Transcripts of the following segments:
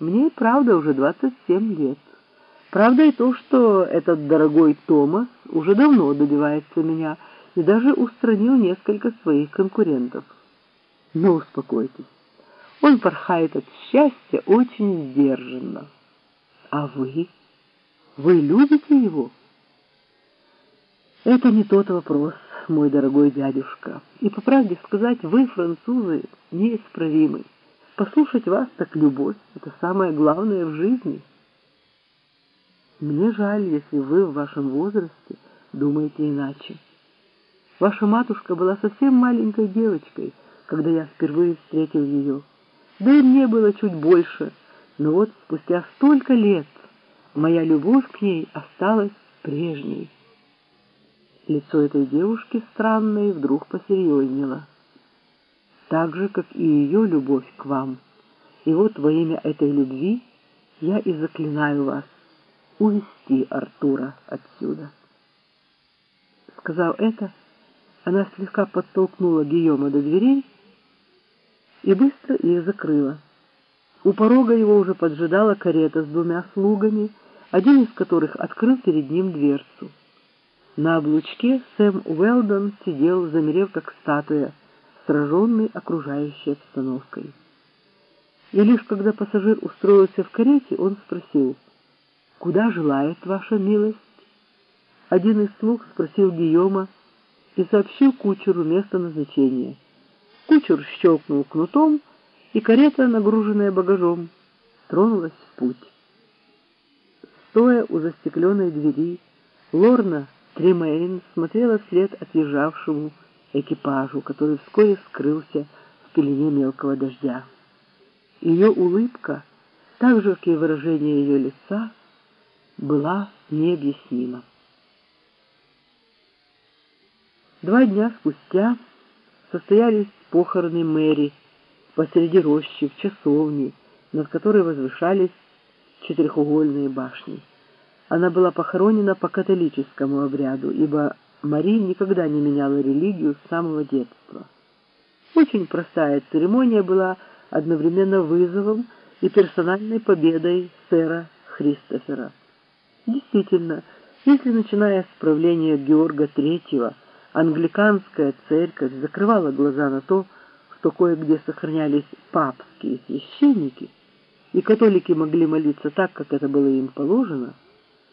Мне и правда уже 27 лет. Правда и то, что этот дорогой Томас уже давно добивается меня и даже устранил несколько своих конкурентов. Но успокойтесь, он порхает от счастья очень сдержанно. А вы? Вы любите его? Это не тот вопрос, мой дорогой дядюшка. И по правде сказать, вы, французы, неисправимы. Послушать вас так любовь — это самое главное в жизни. Мне жаль, если вы в вашем возрасте думаете иначе. Ваша матушка была совсем маленькой девочкой, когда я впервые встретил ее. Да и мне было чуть больше, но вот спустя столько лет моя любовь к ней осталась прежней. Лицо этой девушки странное вдруг посерьезнело так же, как и ее любовь к вам. И вот во имя этой любви я и заклинаю вас увести Артура отсюда. Сказав это, она слегка подтолкнула Гийома до дверей и быстро их закрыла. У порога его уже поджидала карета с двумя слугами, один из которых открыл перед ним дверцу. На облучке Сэм Уэлдон сидел, замерев как статуя, сраженный окружающей обстановкой. И лишь когда пассажир устроился в карете, он спросил, «Куда желает ваша милость?» Один из слуг спросил Гийома и сообщил кучеру место назначения. Кучер щелкнул кнутом, и карета, нагруженная багажом, тронулась в путь. Стоя у застекленной двери, Лорна Тремейн смотрела вслед отъезжавшему экипажу, который вскоре скрылся в пелене мелкого дождя. Ее улыбка, так же, как и выражение ее лица, была необъяснима. Два дня спустя состоялись похороны Мэри посреди рощи в часовне, над которой возвышались четырехугольные башни. Она была похоронена по католическому обряду, ибо Мария никогда не меняла религию с самого детства. Очень простая церемония была одновременно вызовом и персональной победой сэра Христофера. Действительно, если, начиная с правления Георга III, англиканская церковь закрывала глаза на то, что кое-где сохранялись папские священники, и католики могли молиться так, как это было им положено,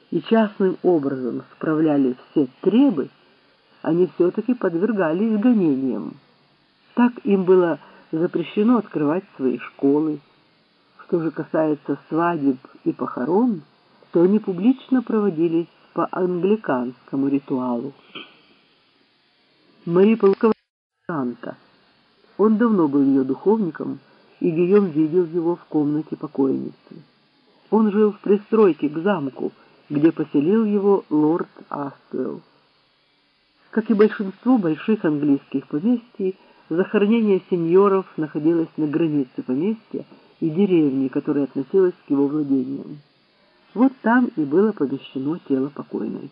и частным образом справляли все требы, они все-таки подвергались гонениям. Так им было запрещено открывать свои школы. Что же касается свадеб и похорон, то они публично проводились по англиканскому ритуалу. Мари Полкова. Он давно был ее духовником, и Гийом видел его в комнате покойницы. Он жил в пристройке к замку, где поселил его лорд Аствелл. Как и большинство больших английских поместий, захоронение сеньоров находилось на границе поместья и деревни, которая относилась к его владениям. Вот там и было помещено тело покойной.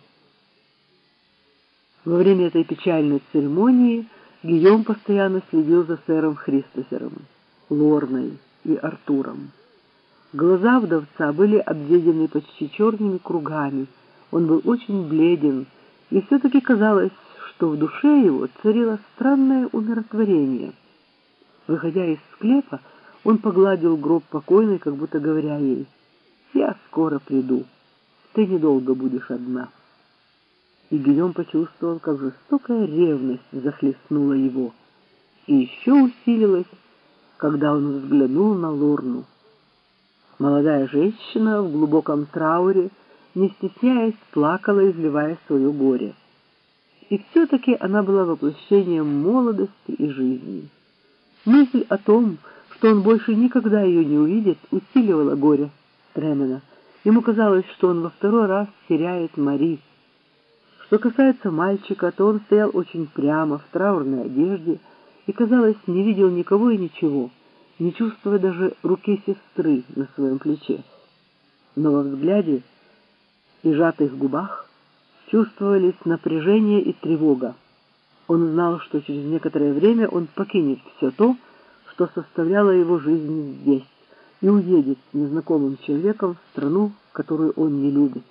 Во время этой печальной церемонии Гийом постоянно следил за сэром Христофером, Лорной и Артуром. Глаза вдовца были обведены почти черными кругами, он был очень бледен, и все-таки казалось, что в душе его царило странное умиротворение. Выходя из склепа, он погладил гроб покойной, как будто говоря ей, «Я скоро приду, ты недолго будешь одна». И Гийом почувствовал, как жестокая ревность захлестнула его, и еще усилилась, когда он взглянул на Лорну. Молодая женщина в глубоком трауре, не стесняясь, плакала, изливая свое горе и все-таки она была воплощением молодости и жизни. Мысль о том, что он больше никогда ее не увидит, усиливала горе Тремена. Ему казалось, что он во второй раз теряет Мари. Что касается мальчика, то он стоял очень прямо, в траурной одежде, и, казалось, не видел никого и ничего, не чувствуя даже руки сестры на своем плече. Но во взгляде и сжатых губах чувствовались напряжение и тревога. Он знал, что через некоторое время он покинет все то, что составляло его жизнь здесь, и уедет с незнакомым человеком в страну, которую он не любит.